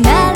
ない